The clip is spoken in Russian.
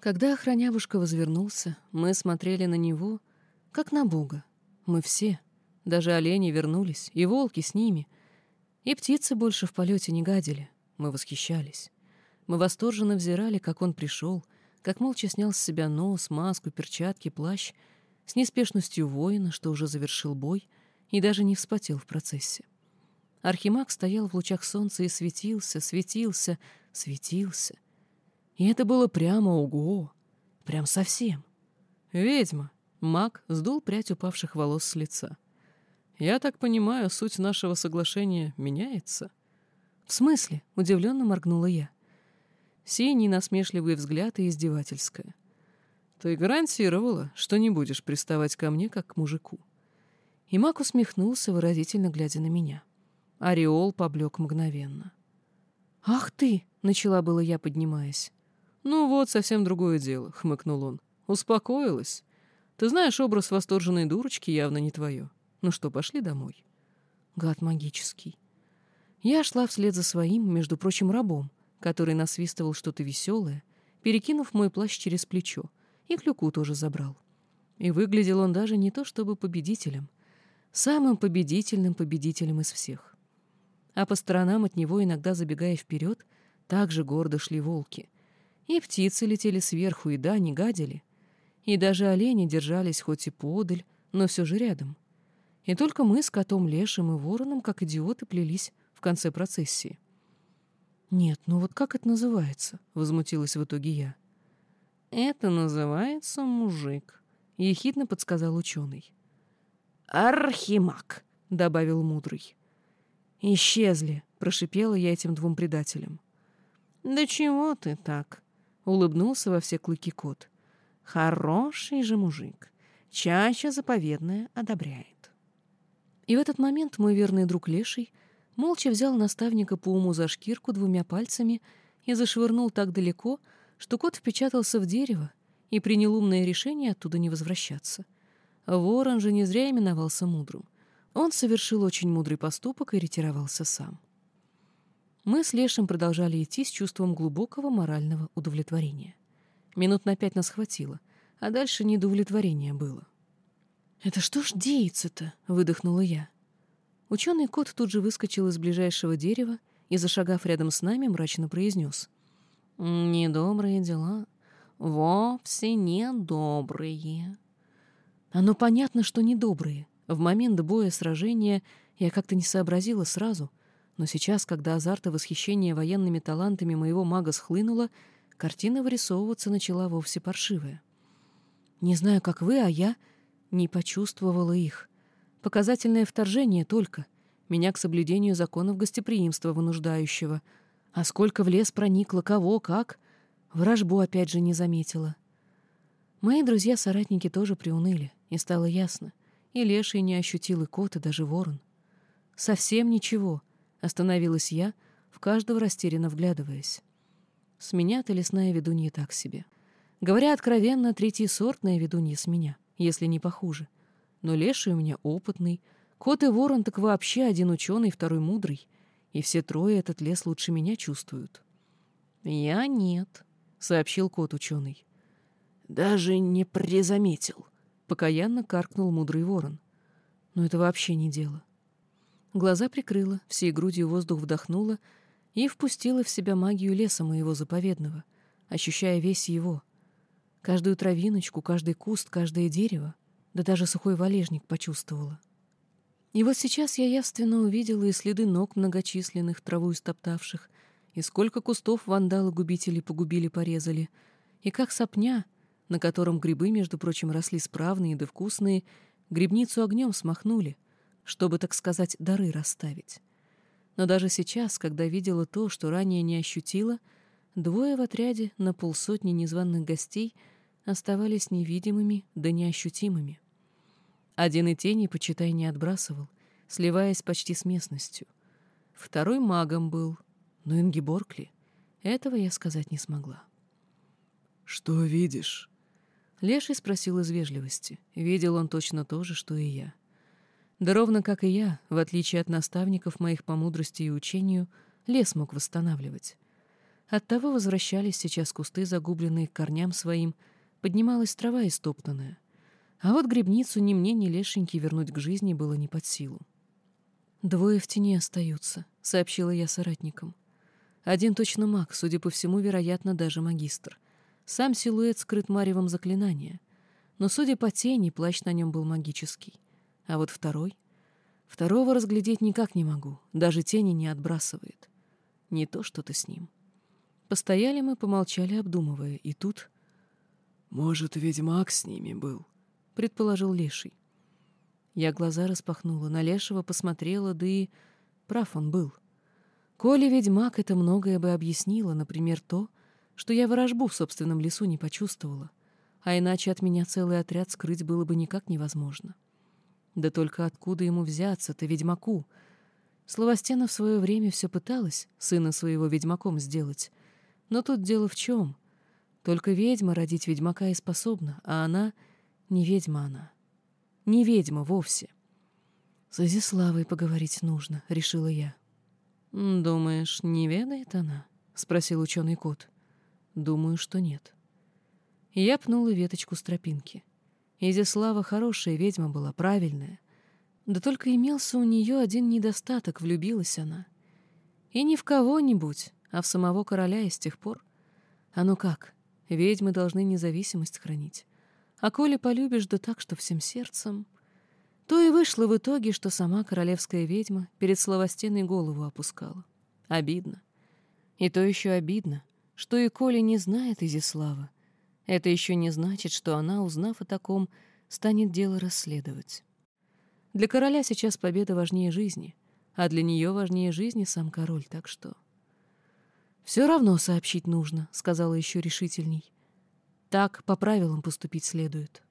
Когда охранявушка возвернулся, мы смотрели на него, как на Бога. Мы все. Даже олени вернулись, и волки с ними. И птицы больше в полете не гадили. Мы восхищались. Мы восторженно взирали, как он пришел, как молча снял с себя нос, маску, перчатки, плащ, с неспешностью воина, что уже завершил бой, и даже не вспотел в процессе. Архимаг стоял в лучах солнца и светился, светился, светился. И это было прямо ого, прям совсем. «Ведьма!» — маг сдул прядь упавших волос с лица. «Я так понимаю, суть нашего соглашения меняется?» «В смысле?» — удивленно моргнула я. Синий насмешливый взгляд и издевательская. «Ты гарантировала, что не будешь приставать ко мне, как к мужику?» И маг усмехнулся, выразительно глядя на меня. Ореол поблек мгновенно. «Ах ты!» — начала было я, поднимаясь. «Ну вот, совсем другое дело», — хмыкнул он. «Успокоилась. Ты знаешь, образ восторженной дурочки явно не твое. Ну что, пошли домой». Гад магический. Я шла вслед за своим, между прочим, рабом, который насвистывал что-то веселое, перекинув мой плащ через плечо, и клюку тоже забрал. И выглядел он даже не то чтобы победителем, самым победительным победителем из всех а по сторонам от него, иногда забегая вперед, также гордо шли волки. И птицы летели сверху, и да, не гадили. И даже олени держались хоть и подаль, но все же рядом. И только мы с котом Лешим и вороном, как идиоты, плелись в конце процессии. «Нет, ну вот как это называется?» — возмутилась в итоге я. «Это называется мужик», — ехидно подсказал ученый. «Архимаг», — добавил мудрый. «Исчезли», — прошипела я этим двум предателям. «Да чего ты так?» — улыбнулся во все клыки кот. «Хороший же мужик. Чаще заповедное одобряет». И в этот момент мой верный друг Леший молча взял наставника по уму за шкирку двумя пальцами и зашвырнул так далеко, что кот впечатался в дерево и принял умное решение оттуда не возвращаться. Ворон же не зря именовался мудрым. Он совершил очень мудрый поступок и ретировался сам. Мы с Лешим продолжали идти с чувством глубокого морального удовлетворения. Минут на пять нас хватило, а дальше недоудовлетворение было. «Это что ж деется-то?» — выдохнула я. Ученый кот тут же выскочил из ближайшего дерева и, зашагав рядом с нами, мрачно произнес. «Недобрые дела. Вовсе не добрые». «Оно понятно, что недобрые. В момент боя сражения я как-то не сообразила сразу, но сейчас, когда азарт и восхищение военными талантами моего мага схлынуло, картина вырисовываться начала вовсе паршивая. Не знаю, как вы, а я не почувствовала их. Показательное вторжение только, меня к соблюдению законов гостеприимства вынуждающего. А сколько в лес проникло, кого, как, вражбу опять же не заметила. Мои друзья-соратники тоже приуныли, и стало ясно — и леший не ощутил, и кот, и даже ворон. «Совсем ничего», — остановилась я, в каждого растерянно вглядываясь. С меня-то лесная ведунья так себе. Говоря откровенно, третий сортная ведунья с меня, если не похуже. Но леший у меня опытный, кот и ворон так вообще один ученый, второй мудрый, и все трое этот лес лучше меня чувствуют. «Я нет», — сообщил кот ученый. «Даже не призаметил», Покаянно каркнул мудрый ворон. Но это вообще не дело. Глаза прикрыла, всей грудью воздух вдохнула и впустила в себя магию леса моего заповедного, ощущая весь его. Каждую травиночку, каждый куст, каждое дерево, да даже сухой валежник почувствовала. И вот сейчас я явственно увидела и следы ног многочисленных, траву истоптавших, и сколько кустов вандалы-губители погубили-порезали, и как сопня — на котором грибы, между прочим, росли справные да вкусные, грибницу огнем смахнули, чтобы, так сказать, дары расставить. Но даже сейчас, когда видела то, что ранее не ощутила, двое в отряде на полсотни незваных гостей оставались невидимыми да неощутимыми. Один и тени, почитай, не отбрасывал, сливаясь почти с местностью. Второй магом был, но Ингиборг ли? Этого я сказать не смогла. «Что видишь?» Леший спросил из вежливости. Видел он точно то же, что и я. Да ровно как и я, в отличие от наставников моих по мудрости и учению, лес мог восстанавливать. Оттого возвращались сейчас кусты, загубленные к корням своим, поднималась трава истоптанная. А вот грибницу ни мне, ни Лешеньке вернуть к жизни было не под силу. «Двое в тени остаются», — сообщила я соратникам. Один точно маг, судя по всему, вероятно, даже магистр. Сам силуэт скрыт маревом заклинания. Но, судя по тени, плащ на нем был магический. А вот второй... Второго разглядеть никак не могу, даже тени не отбрасывает. Не то что-то с ним. Постояли мы, помолчали, обдумывая, и тут... «Может, ведьмак с ними был?» — предположил Леший. Я глаза распахнула, на Лешего посмотрела, да и... Прав он был. Коли ведьмак, это многое бы объяснило, например, то, что я ворожбу в собственном лесу не почувствовала, а иначе от меня целый отряд скрыть было бы никак невозможно. Да только откуда ему взяться-то ведьмаку? Словостена в свое время все пыталась сына своего ведьмаком сделать. Но тут дело в чем? Только ведьма родить ведьмака и способна, а она — не ведьма она. Не ведьма вовсе. «С Азиславой поговорить нужно», — решила я. «Думаешь, не ведает она?» — спросил ученый кот. «Думаю, что нет». Я пнула веточку с тропинки. Изяслава хорошая ведьма была, правильная. Да только имелся у нее один недостаток, влюбилась она. И не в кого-нибудь, а в самого короля и с тех пор. А ну как, ведьмы должны независимость хранить. А коли полюбишь да так, что всем сердцем... То и вышло в итоге, что сама королевская ведьма перед словостеной голову опускала. Обидно. И то еще обидно, что и Коля не знает Изислава. Это еще не значит, что она, узнав о таком, станет дело расследовать. Для короля сейчас победа важнее жизни, а для нее важнее жизни сам король, так что... «Все равно сообщить нужно», — сказала еще решительней. «Так по правилам поступить следует».